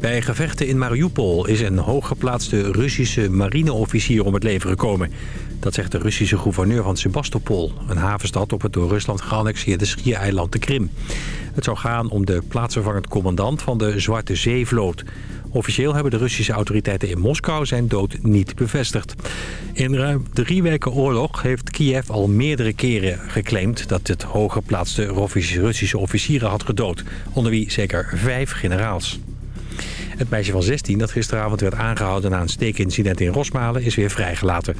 Bij gevechten in Mariupol is een hooggeplaatste Russische marineofficier om het leven gekomen. Dat zegt de Russische gouverneur van Sebastopol, een havenstad op het door Rusland geannexeerde schiereiland de Krim. Het zou gaan om de plaatsvervangend commandant van de Zwarte Zeevloot. Officieel hebben de Russische autoriteiten in Moskou zijn dood niet bevestigd. In ruim drie weken oorlog heeft Kiev al meerdere keren geclaimd... dat het hooggeplaatste Russische officieren had gedood. Onder wie zeker vijf generaals. Het meisje van 16 dat gisteravond werd aangehouden na een steekincident in Rosmalen is weer vrijgelaten.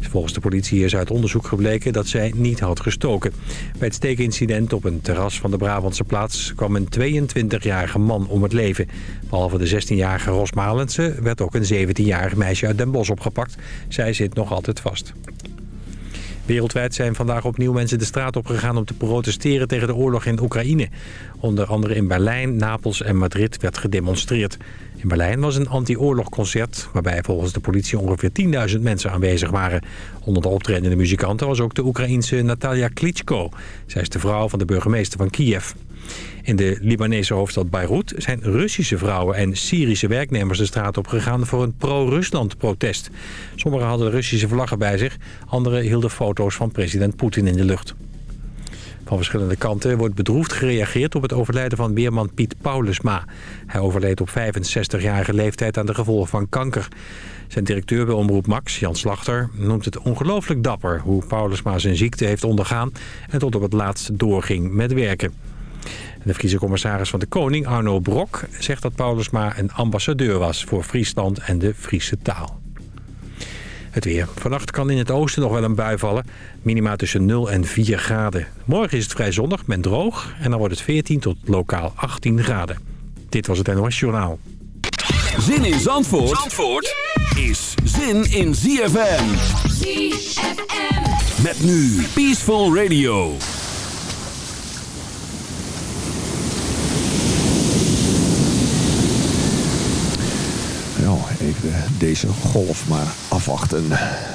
Volgens de politie is uit onderzoek gebleken dat zij niet had gestoken. Bij het steekincident op een terras van de Brabantse plaats kwam een 22-jarige man om het leven. Behalve de 16-jarige Rosmalense werd ook een 17-jarig meisje uit Den Bosch opgepakt. Zij zit nog altijd vast. Wereldwijd zijn vandaag opnieuw mensen de straat opgegaan om te protesteren tegen de oorlog in Oekraïne. Onder andere in Berlijn, Napels en Madrid werd gedemonstreerd. In Berlijn was een anti-oorlogconcert waarbij volgens de politie ongeveer 10.000 mensen aanwezig waren. Onder de optredende muzikanten was ook de Oekraïense Natalia Klitschko. Zij is de vrouw van de burgemeester van Kiev. In de Libanese hoofdstad Beirut zijn Russische vrouwen en Syrische werknemers de straat op gegaan voor een pro-Rusland protest. Sommigen hadden Russische vlaggen bij zich, anderen hielden foto's van president Poetin in de lucht. Van verschillende kanten wordt bedroefd gereageerd op het overlijden van weerman Piet Paulusma. Hij overleed op 65-jarige leeftijd aan de gevolgen van kanker. Zijn directeur bij Omroep Max, Jan Slachter, noemt het ongelooflijk dapper... hoe Paulusma zijn ziekte heeft ondergaan en tot op het laatst doorging met werken. De Friese commissaris van de Koning, Arno Brok, zegt dat Paulusma een ambassadeur was voor Friesland en de Friese taal. Het weer. Vannacht kan in het oosten nog wel een bui vallen. Minima tussen 0 en 4 graden. Morgen is het vrij zonnig met droog. En dan wordt het 14 tot lokaal 18 graden. Dit was het NOS Journaal. Zin in Zandvoort, Zandvoort is zin in ZFM. ZFM. Met nu Peaceful Radio. Even deze golf maar afwachten.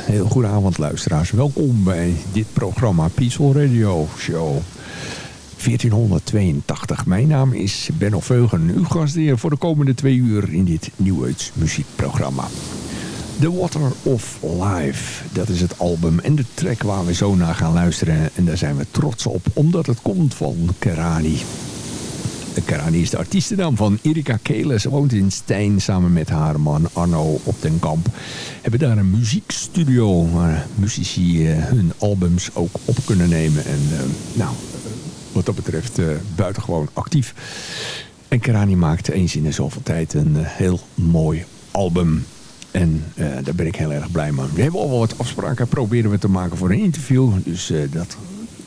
Heel goede avond luisteraars. Welkom bij dit programma Peaceful Radio Show 1482. Mijn naam is Benno Veugen, uw gastheer voor de komende twee uur in dit Nieuwheids muziekprogramma. The Water of Life, dat is het album en de track waar we zo naar gaan luisteren. En daar zijn we trots op, omdat het komt van Kerani. Karani is de artiestennaam van Erika Kelen. Ze woont in Stijn samen met haar man Arno op den Kamp. Hebben daar een muziekstudio waar muzici uh, hun albums ook op kunnen nemen. En uh, nou, wat dat betreft uh, buitengewoon actief. En Karani maakt eens in de zoveel tijd een heel mooi album. En daar ben ik heel erg blij mee. We hebben al wat afspraken proberen we te maken voor een interview. Dus dat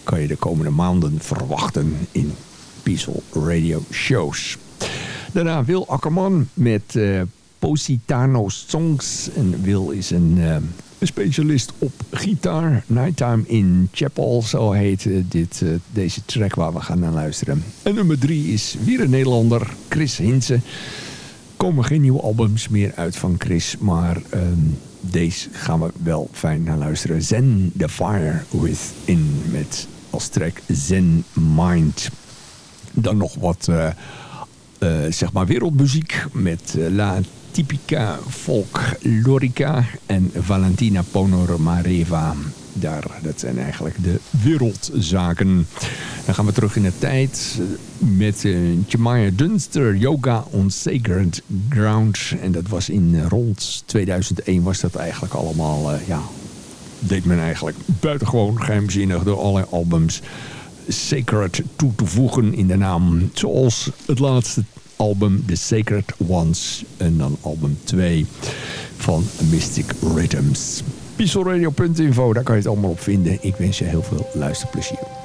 kan je de komende maanden verwachten in Peaceful Radio Shows. Daarna Wil Akkerman met uh, Positano Songs. En Wil is een, uh, een, specialist op gitaar. Nighttime in Chapel, zo heet uh, dit, deze track waar we gaan naar luisteren. En nummer drie is weer een Nederlander, Chris Hinsen. komen geen nieuwe albums meer uit van Chris, maar... Um, deze gaan we wel fijn naar luisteren. Zen the Fire Within met als track Zen Mind. Dan nog wat uh, uh, zeg maar wereldmuziek met uh, La Typica Folk Lorica en Valentina Ponomareva. Daar, dat zijn eigenlijk de wereldzaken. Dan gaan we terug in de tijd met uh, Jemaya Dunster, Yoga on Sacred Ground. En dat was in rond 2001 was dat eigenlijk allemaal, ja, deed men eigenlijk buitengewoon geheimzinnig door allerlei albums Sacred toe te voegen in de naam. Zoals het laatste album The Sacred Ones. En dan album 2 van Mystic Rhythms. Pieselradio.info, daar kan je het allemaal op vinden. Ik wens je heel veel luisterplezier.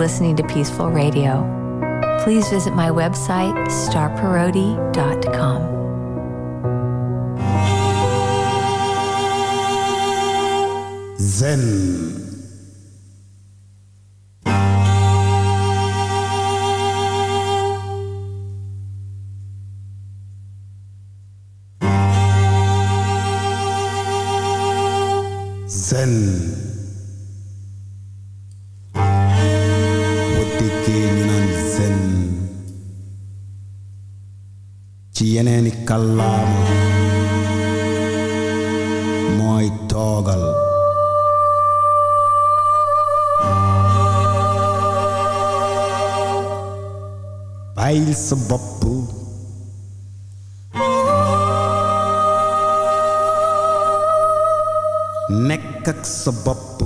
listening to Peaceful Radio. Please visit my website, starparodi.com. Zen. kenyunan sen ci yeneeni Kalam mooy Togal bàyyil sa bopp nekk ak sa bopp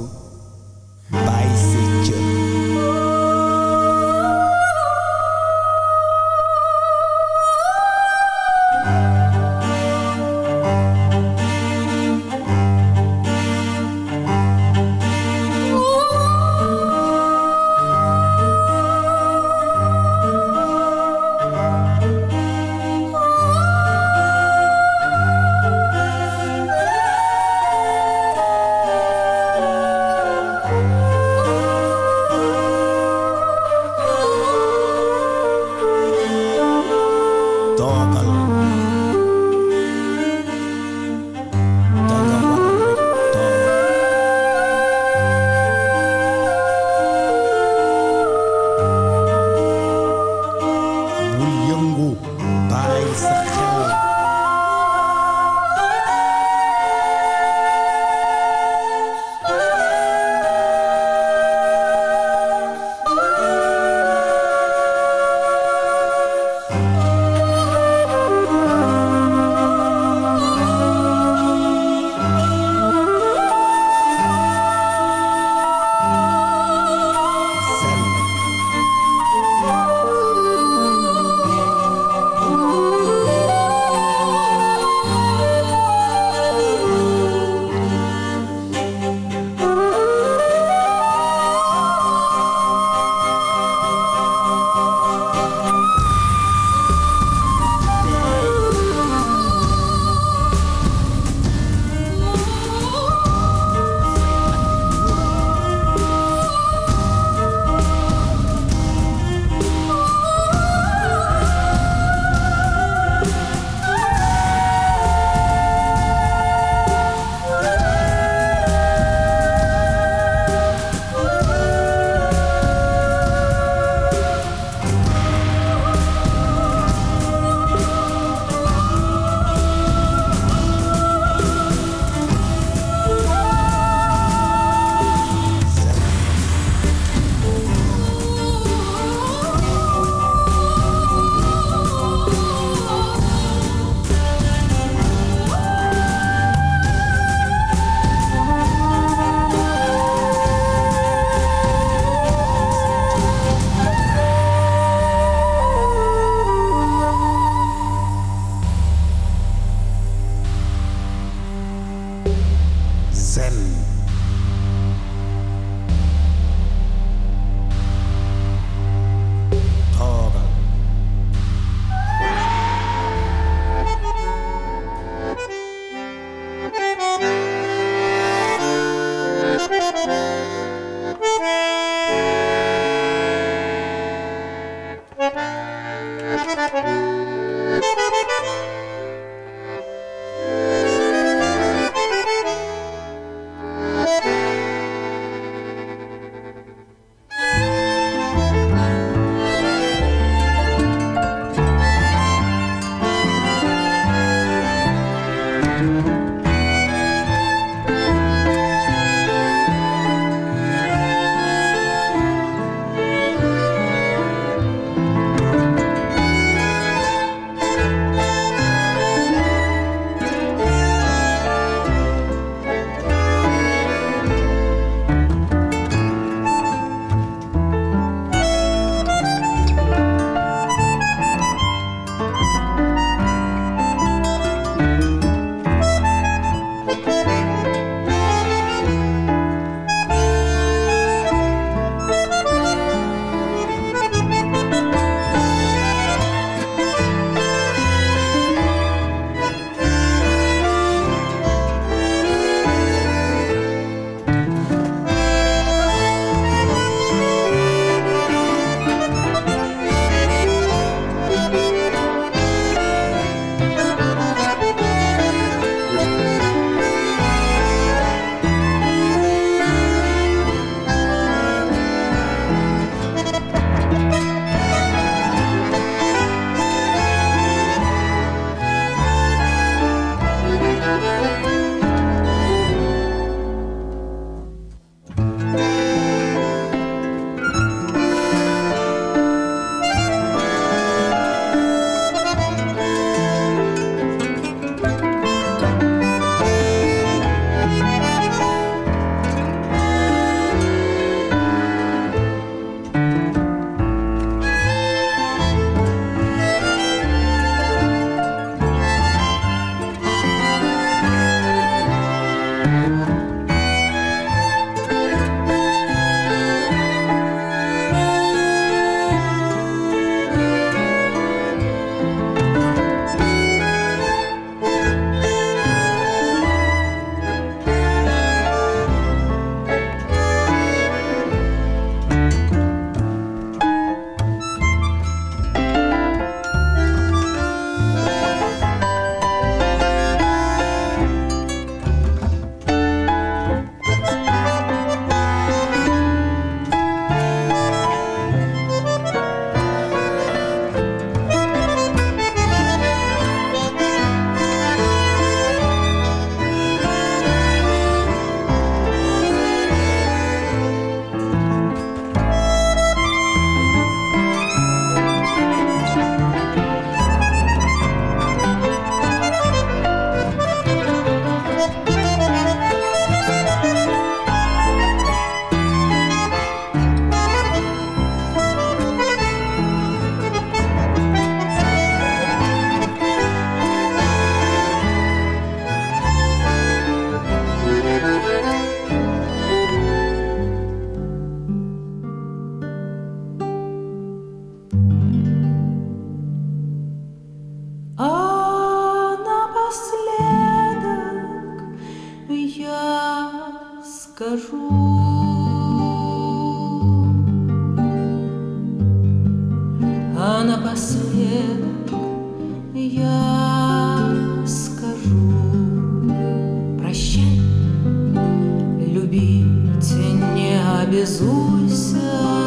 Танцуйся.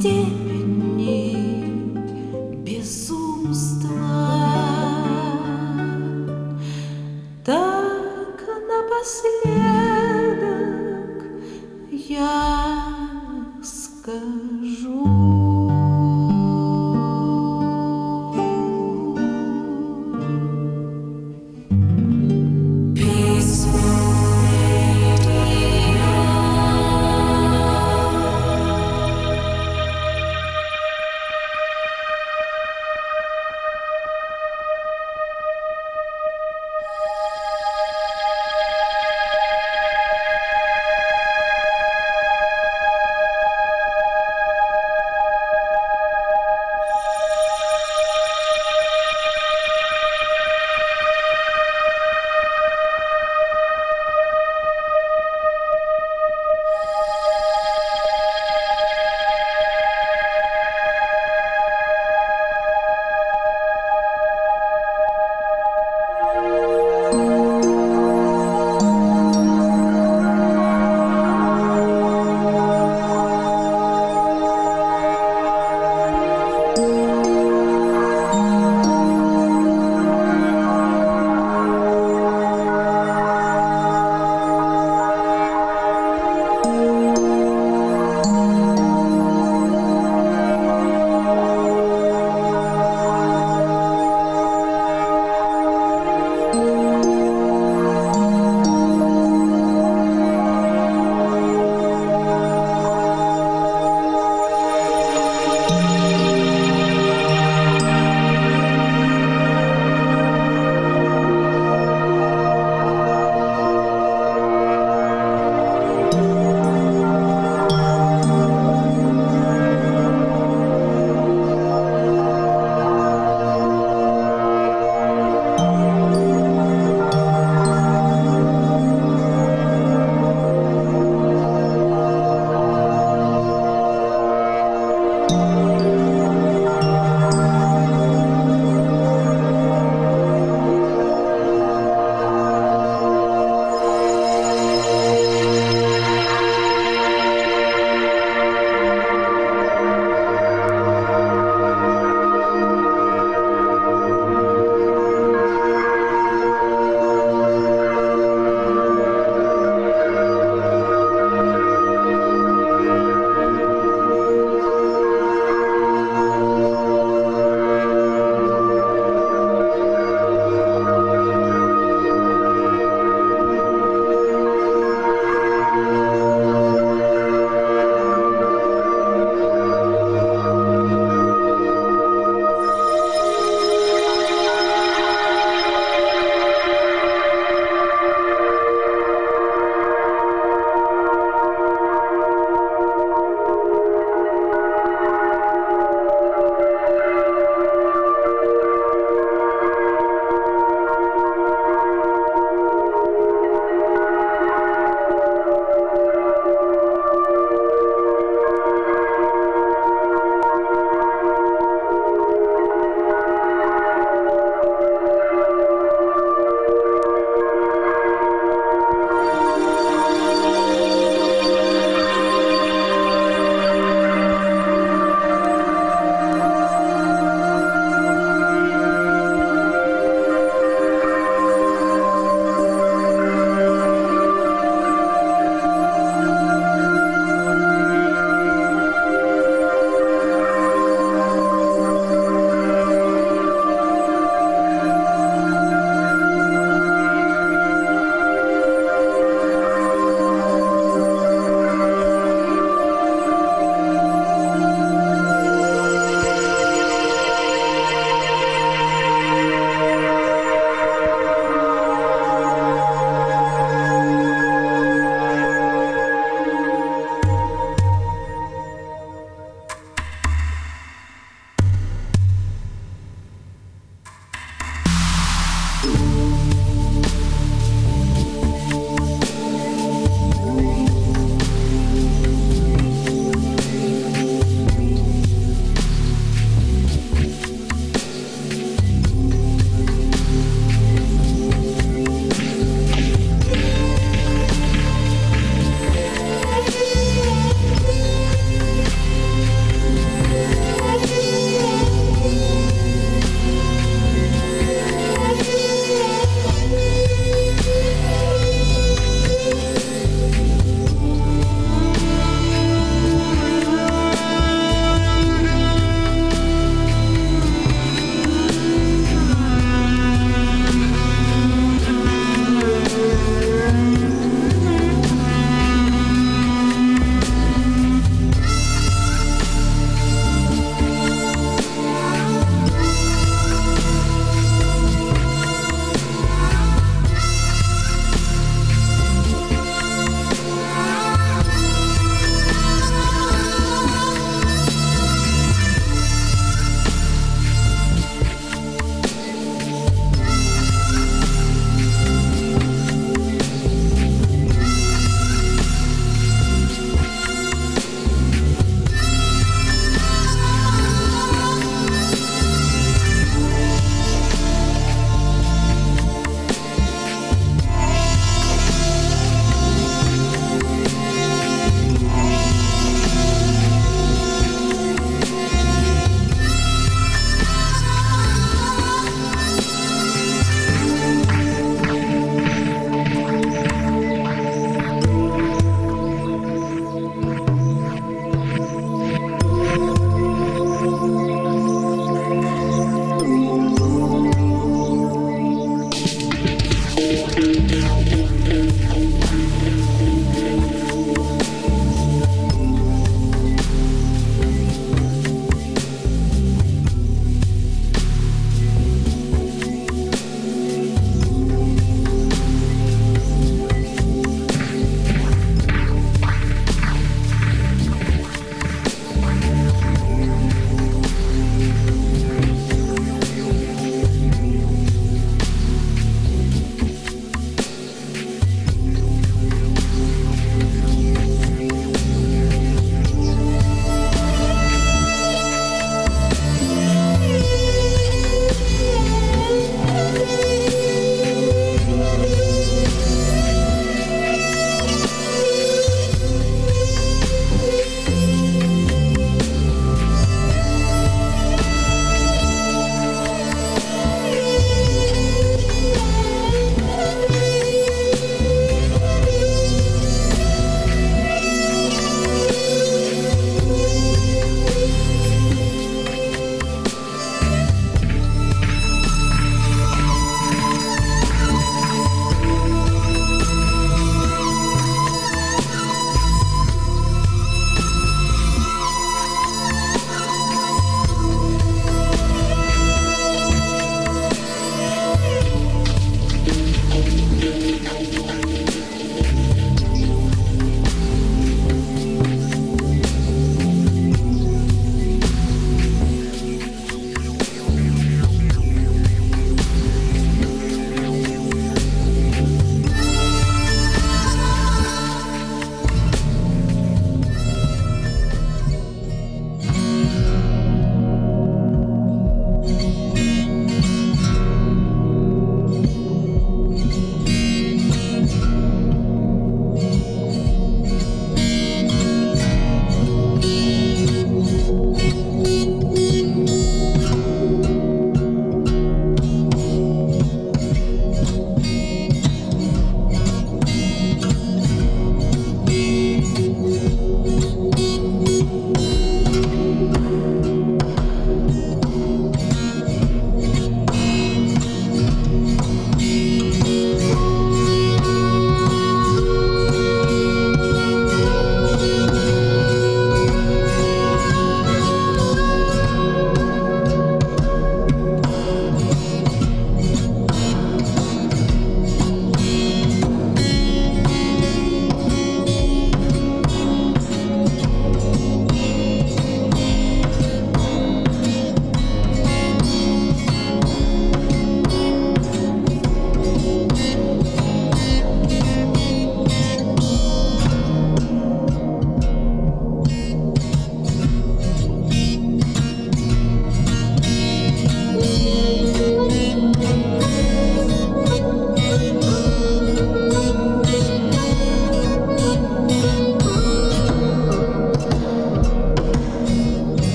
still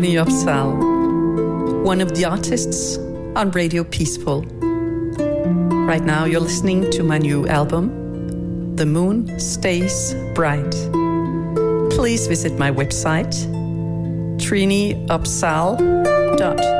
Trini Opsaal, one of the artists on Radio Peaceful. Right now, you're listening to my new album, The Moon Stays Bright. Please visit my website, triniopsal.com.